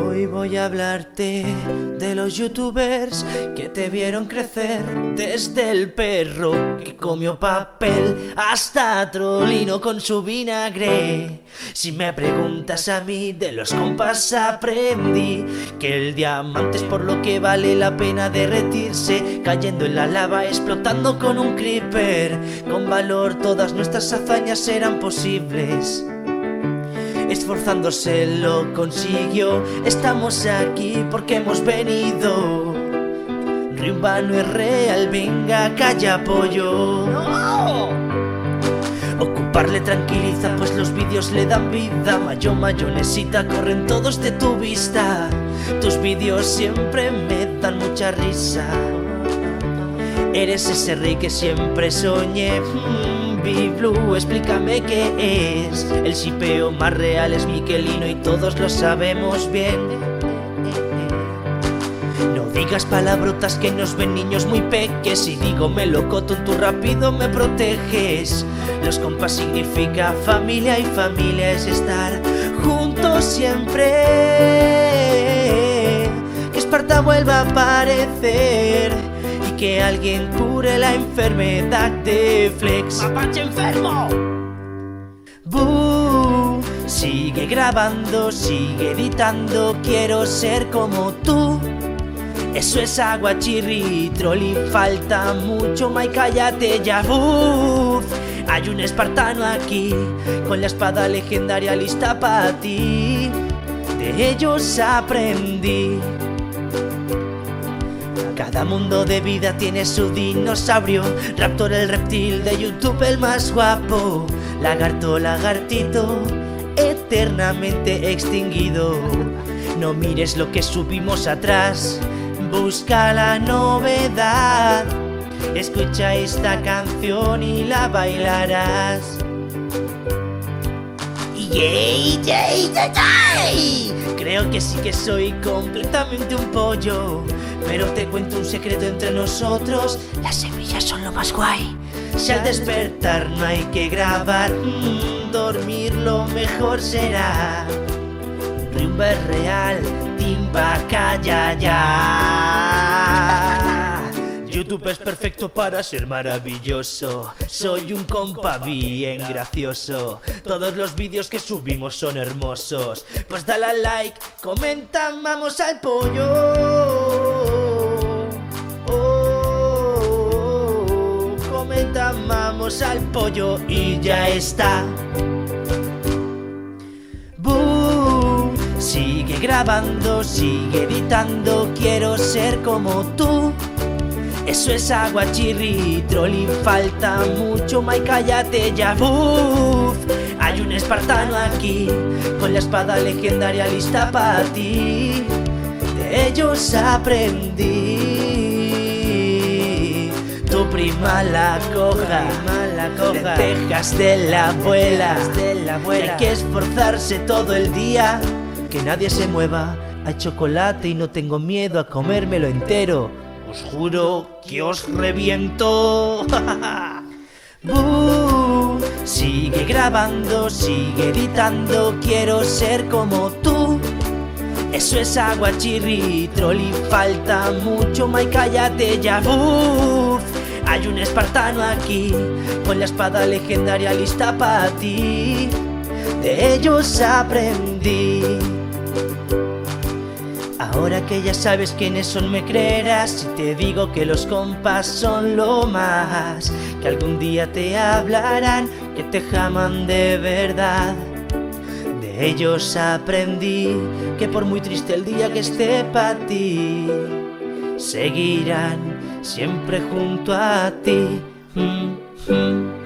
Hoy voy a hablarte de los youtubers que te vieron crecer desde el perro que comió papel hasta Trolino con su vinagre. Si me preguntas a mí, de los compas aprendí que el diamante es por lo que vale la pena derretirse, cayendo en la lava, explotando con un creeper. Con valor todas nuestras hazañas eran posibles esforzándose lo consiguió. Estamos aquí porque hemos venido. Rimba no es real, venga, calla pollo. Ocuparle tranquiliza, pues los vídeos le dan vida. Mayo, mayonesita, corren todos de tu vista. Tus vídeos siempre me dan mucha risa. Eres ese rey que siempre soñé. Mm, Blue, explícame qué es. El sipeo más real es Miquelino y todos lo sabemos bien. No digas palabrotas que nos ven niños muy peques. Y digo me loco, tú, tú rápido me proteges. Los compas significa familia y familia es estar juntos siempre. Que Esparta vuelva a aparecer que alguien cure la enfermedad de Flex. ¡Mapache enfermo! Boo, sigue grabando, sigue editando, quiero ser como tú. Eso es agua chirri, y falta mucho, Mai, cállate ya, Buf. Hay un espartano aquí, con la espada legendaria lista para ti. De ellos aprendí. Cada mundo de vida tiene su dinosaurio. Raptor el reptil de YouTube el más guapo. Lagarto, lagartito, eternamente extinguido. No mires lo que subimos atrás. Busca la novedad. Escucha esta canción y la bailarás. Creo que sí que soy completamente un pollo. Pero te cuento un secreto entre nosotros: las semillas son lo más guay. Si al despertar no hay que grabar, mm, dormir lo mejor será. Rumba es real, timba, calla ya. YouTube es perfecto para ser maravilloso. Soy un compa bien gracioso. Todos los vídeos que subimos son hermosos. Pues dale al like, comenta, vamos al pollo. Oh, comenta, vamos al pollo y ya está. Boom, sigue grabando, sigue editando, quiero ser como tú. Eso es agua chirri, trolling falta mucho, Mai, cállate ya, Uf, Hay un espartano aquí, con la espada legendaria lista para ti. De ellos aprendí. Tu prima la coja, la coja. Tejas de la abuela, de la abuela. Hay que esforzarse todo el día, que nadie se mueva. Hay chocolate y no tengo miedo a comérmelo entero os juro que os reviento. sigue grabando, sigue editando, quiero ser como tú. Eso es agua chirri, y falta mucho, Mai, cállate ya. Hay un espartano aquí, con la espada legendaria lista para ti. De ellos aprendí. Ahora que ya sabes quiénes son, me creerás si te digo que los compas son lo más. Que algún día te hablarán, que te jaman de verdad. De ellos aprendí que por muy triste el día que esté para ti, seguirán siempre junto a ti. Mm, mm.